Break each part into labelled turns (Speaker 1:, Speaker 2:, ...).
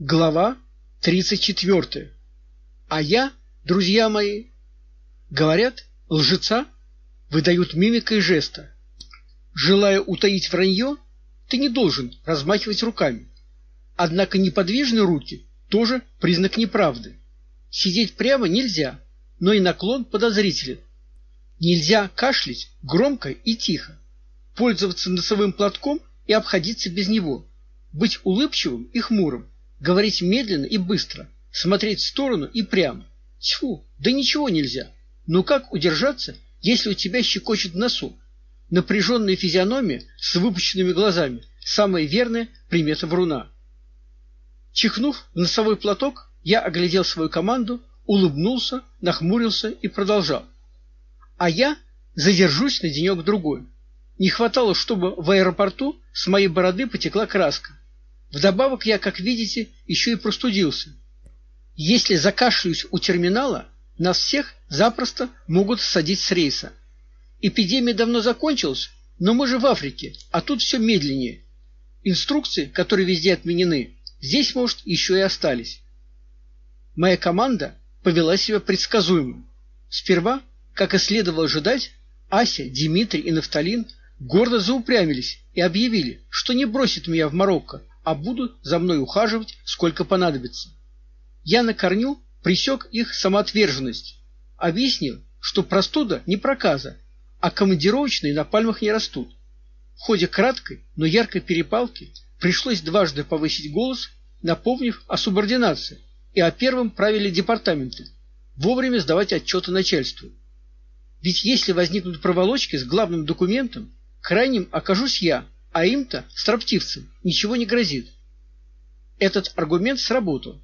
Speaker 1: Глава 34. А я, друзья мои, говорят, лжеца выдают мимикой жеста. Желая утаить вранье, ты не должен размахивать руками. Однако неподвижные руки тоже признак неправды. Сидеть прямо нельзя, но и наклон подозрителен. Нельзя кашлять громко и тихо. Пользоваться носовым платком и обходиться без него. Быть улыбчивым и хмурым говорить медленно и быстро, смотреть в сторону и прямо. Тьфу, да ничего нельзя. Но как удержаться, если у тебя щекочет носу? Напряженная физиономия с выпученными глазами самая верная примета вруна. Чихнув в носовой платок, я оглядел свою команду, улыбнулся, нахмурился и продолжал. А я задержусь на денек другой. Не хватало, чтобы в аэропорту с моей бороды потекла краска. Вдобавок я, как видите, еще и простудился. Если закашляюсь у терминала, нас всех запросто могут садить с рейса. Эпидемия давно закончилась, но мы же в Африке, а тут все медленнее. Инструкции, которые везде отменены, здесь, может, еще и остались. Моя команда повела себя предсказуемо. Сперва, как и следовало ожидать, Ася, Дмитрий и Нафталин гордо заупрямились и объявили, что не бросят меня в Марокко, а будут за мной ухаживать, сколько понадобится. Я на корню пресек их самоотверженность, объяснил, что простуда не проказа, а командировочные на пальмах не растут. В ходе краткой, но яркой перепалки пришлось дважды повысить голос, напомнив о субординации и о первом правиле департамента вовремя сдавать отчеты начальству. Ведь если возникнут проволочки с главным документом, крайним окажусь я, а им-то, строптивцам, ничего не грозит. Этот аргумент сработал.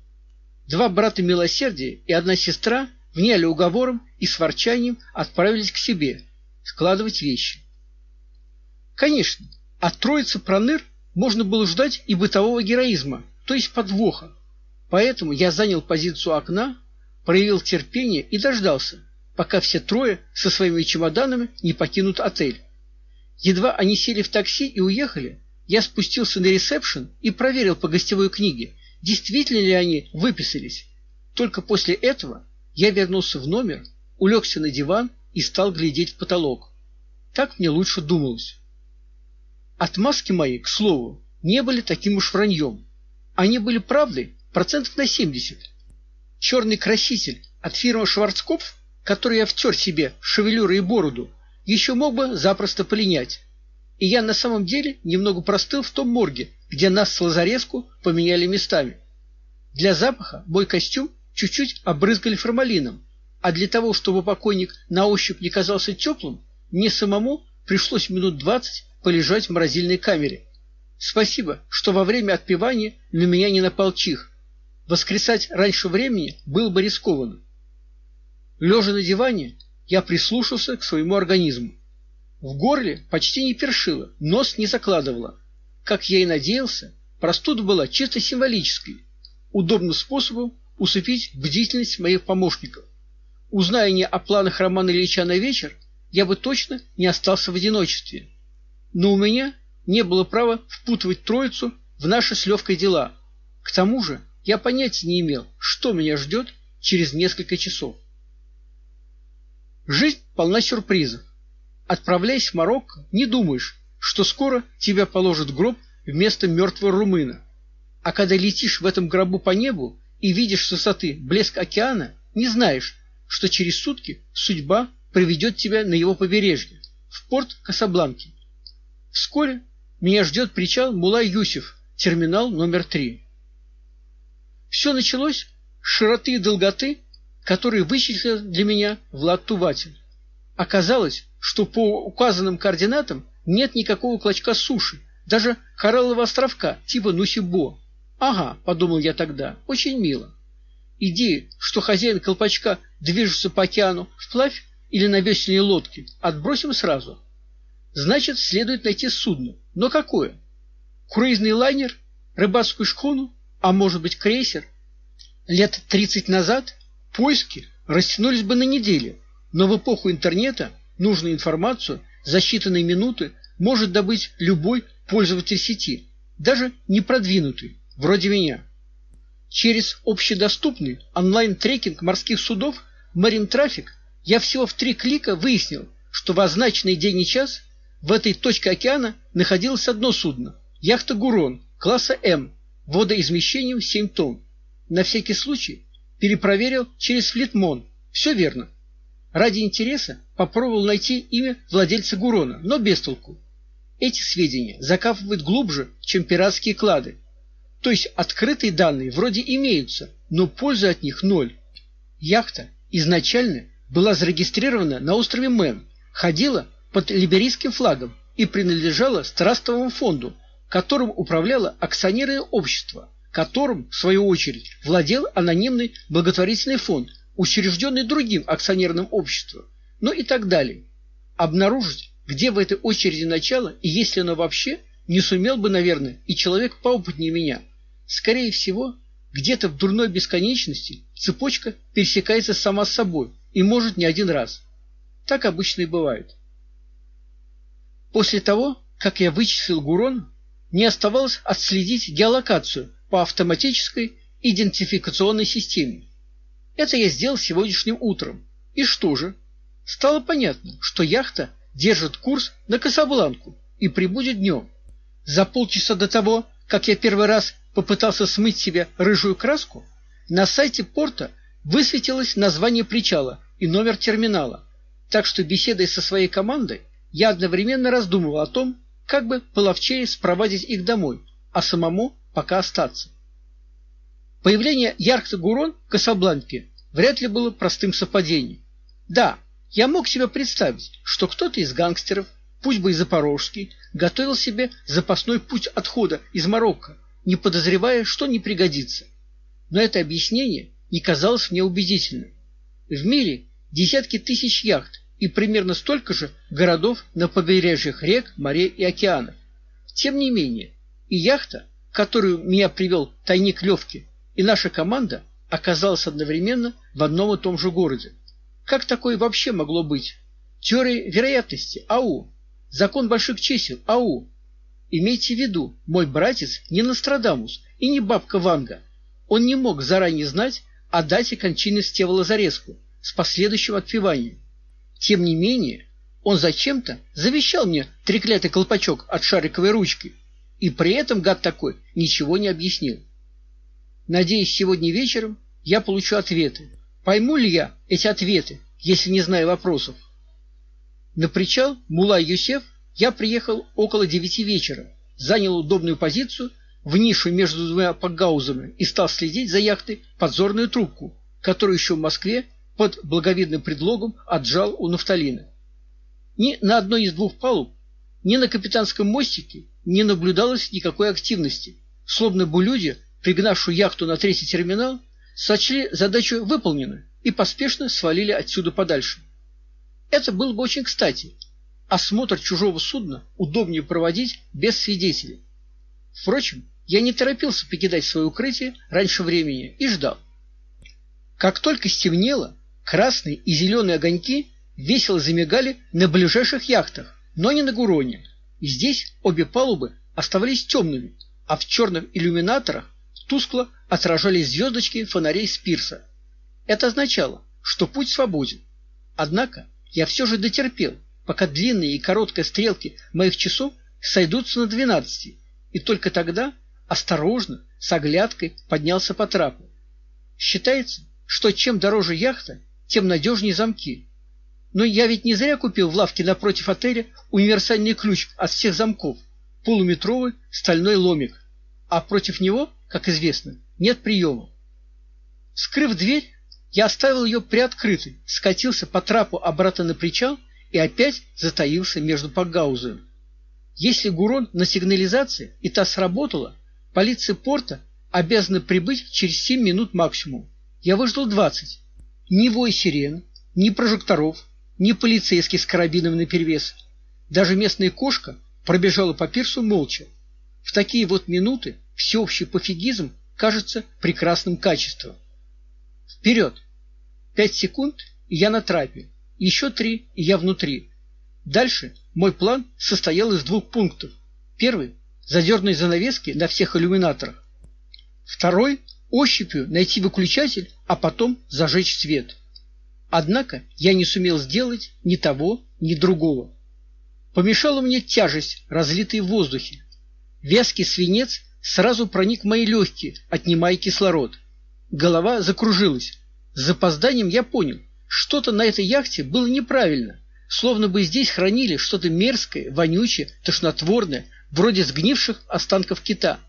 Speaker 1: Два брата милосердия и одна сестра вняли уговором и с ворчанием отправились к себе складывать вещи. Конечно, от троицы проныр можно было ждать и бытового героизма, то есть подвоха. Поэтому я занял позицию окна, проявил терпение и дождался, пока все трое со своими чемоданами не покинут отель. Едва они сели в такси и уехали, я спустился на ресепшн и проверил по гостевой книге, действительно ли они выписались. Только после этого я вернулся в номер, улегся на диван и стал глядеть в потолок. Так мне лучше думалось. Отмазки мои, к слову, не были таким уж враньем. Они были правдой процентов на 70. Черный краситель от фирмы Шварцкопф, который я втер себе шевелюру и бороду, еще мог бы запросто полинять. И я на самом деле немного простыл в том морге, где нас с Лазареску поменяли местами. Для запаха мой костюм чуть-чуть обрызгали формалином, а для того, чтобы покойник на ощупь не казался теплым, мне самому пришлось минут двадцать полежать в морозильной камере. Спасибо, что во время отпевания на меня не напал чих. Воскресать раньше времени было бы рискованно. Лежа на диване, я прислушался к своему организму. В горле почти не першило, нос не закладывало. Как я и надеялся, простуда была чисто символической, удобным способом усыпить бдительность моих помощников. Узная не о планах Романа Ильича на вечер, я бы точно не остался в одиночестве. Но у меня не было права впутывать троицу в наши с Левкой дела. К тому же я понятия не имел, что меня ждет через несколько часов. Жизнь полна сюрпризов. Отправляясь в Марокко, не думаешь, что скоро тебя положат в гроб вместо мертвого румына. А когда летишь в этом гробу по небу и видишь с высоты блеск океана, не знаешь, что через сутки судьба приведет тебя на его побережье, в порт Касабланки. Вскоре меня ждет причал Мулай-Юсеф, терминал номер три. Все началось с широты и долготы который вычислил для меня Влад Туватин. Оказалось, что по указанным координатам нет никакого клочка суши, даже кораллового островка типа Нусибо. Ага, подумал я тогда, очень мило. Идея, что хозяин колпачка движется по океану вплавь или на весельной лодке, отбросим сразу. Значит, следует найти судно. Но какое? Круизный лайнер, рыбацкую шхуну, а может быть, крейсер? Лет тридцать назад Поиски растянулись бы на недели, но в эпоху интернета нужную информацию за считанные минуты может добыть любой пользователь сети, даже не продвинутый, вроде меня. Через общедоступный онлайн-трекинг морских судов Marine Traffic я всего в три клика выяснил, что в означенный день и час в этой точке океана находилось одно судно яхта Гурон класса М водоизмещением 7 тонн. На всякий случай перепроверил через Флитмон. Все верно. Ради интереса попробовал найти имя владельца Гурона, но без толку. Эти сведения закапывают глубже, чем пиратские клады. То есть открытые данные вроде имеются, но пользы от них ноль. Яхта изначально была зарегистрирована на острове Мэн, ходила под либерийским флагом и принадлежала Страстовому фонду, которым управляло акционерное общество, которым в свою очередь владел анонимный благотворительный фонд, учрежденный другим акционерным обществом, ну и так далее. Обнаружить где в этой очереди начало и если оно вообще, не сумел бы, наверное, и человек поопытнее меня. Скорее всего, где-то в дурной бесконечности цепочка пересекается сама с собой и может не один раз. Так обычно и бывает. После того, как я вычислил Гурон, не оставалось отследить геолокацию по автоматической идентификационной системе. Это я сделал сегодняшним утром. И что же? Стало понятно, что яхта держит курс на Касабланку и прибудет днем. За полчаса до того, как я первый раз попытался смыть себе рыжую краску, на сайте порта высветилось название причала и номер терминала. Так что беседой со своей командой я одновременно раздумывал о том, как бы половчее спровадить их домой, а самому пока остаться. Появление яхты Гурон в Касабланке вряд ли было простым совпадением. Да, я мог себе представить, что кто-то из гангстеров, пусть бы и запорожский, готовил себе запасной путь отхода из Марокко, не подозревая, что не пригодится. Но это объяснение не казалось мне убедительным. В мире десятки тысяч яхт и примерно столько же городов на побережьях рек, морей и океанов. Тем не менее, и яхта, которую меня привел тайник Левки, и наша команда оказалась одновременно в одном и том же городе. Как такое вообще могло быть? Теория вероятности. Ау. Закон больших чисел. Ау. Имейте в виду, мой братец не Нострадамус и не бабка Ванга. Он не мог заранее знать о дате кончины Стева Лазареску с последующим отпеванием. Тем не менее, он зачем-то завещал мне треклятый колпачок от шариковой ручки, и при этом гад такой ничего не объяснил. Надеюсь, сегодня вечером я получу ответы. Пойму ли я эти ответы, если не знаю вопросов? На причал Мулай Юсеф я приехал около девяти вечера, занял удобную позицию в нишу между двумя пагаузами и стал следить за яхтой подзорную трубку, которую еще в Москве под благовидным предлогом отжал у нафталина. Ни на одной из двух палуб, ни на капитанском мостике не наблюдалось никакой активности, словно бы люди, пригнавшую яхту на третий терминал, сочли задачу выполненную и поспешно свалили отсюда подальше. Это было бы очень кстати. Осмотр чужого судна удобнее проводить без свидетелей. Впрочем, я не торопился покидать свое укрытие раньше времени и ждал. Как только стемнело, красные и зеленые огоньки весело замигали на ближайших яхтах, но не на Гуроне. Здесь обе палубы оставались темными, а в черных иллюминаторах тускло отражались звездочки фонарей с пирса. Это означало, что путь свободен. Однако я все же дотерпел, пока длинные и короткие стрелки моих часов сойдутся на двенадцати, и только тогда осторожно, с оглядкой поднялся по трапу. Считается, что чем дороже яхта, тем надежнее замки. Но я ведь не зря купил в лавке напротив отеля универсальный ключ от всех замков, полуметровый стальной ломик, а против него как известно, нет приема. Скрыв дверь, я оставил ее приоткрытой, скатился по трапу обратно на причал и опять затаился между пагаузами. Если Гурон на сигнализации и та сработала, полиция порта обязана прибыть через семь минут максимум. Я выждал двадцать. Ни вой сирен, ни прожекторов, ни полицейских с карабином наперевес. Даже местная кошка пробежала по пирсу молча. В такие вот минуты всеобщий пофигизм кажется прекрасным качеством. Вперед! Пять секунд, и я на трапе. Еще три, и я внутри. Дальше мой план состоял из двух пунктов. Первый задернуть занавески на всех иллюминаторах. Второй ощупью найти выключатель, а потом зажечь свет. Однако я не сумел сделать ни того, ни другого. Помешала мне тяжесть, разлитая в воздухе. Вязкий свинец сразу проник в мои легкие, отнимая кислород. Голова закружилась. С запозданием я понял, что-то на этой яхте было неправильно, словно бы здесь хранили что-то мерзкое, вонючее, тошнотворное, вроде сгнивших останков кита.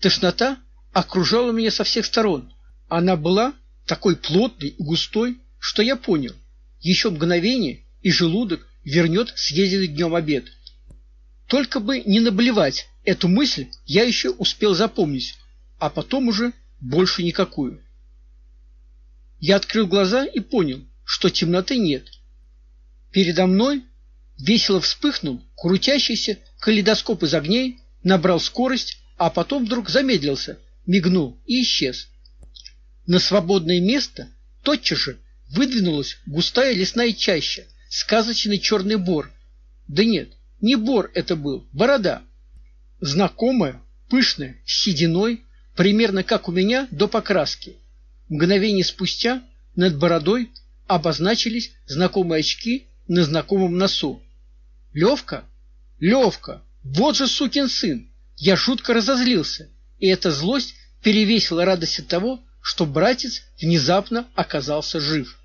Speaker 1: Тошнота окружала меня со всех сторон. Она была такой плотной и густой, что я понял, еще мгновение, и желудок вернет съеденный днем обед. Только бы не наблевать, эту мысль я еще успел запомнить, а потом уже больше никакую. Я открыл глаза и понял, что темноты нет. Передо мной весело вспыхнул крутящийся калейдоскоп из огней, набрал скорость, а потом вдруг замедлился, мигнул и исчез. На свободное место тотчас же выдвинулась густая лесная чаща, сказочный черный бор. Да нет, не бор это был, борода. Знакомая, пышная, с сединой, примерно как у меня до покраски. Мгновение спустя над бородой обозначились знакомые очки на знакомом носу. Левка? Левка! Вот же сукин сын! Я жутко разозлился, и эта злость перевесила радость от того, что братец внезапно оказался жив.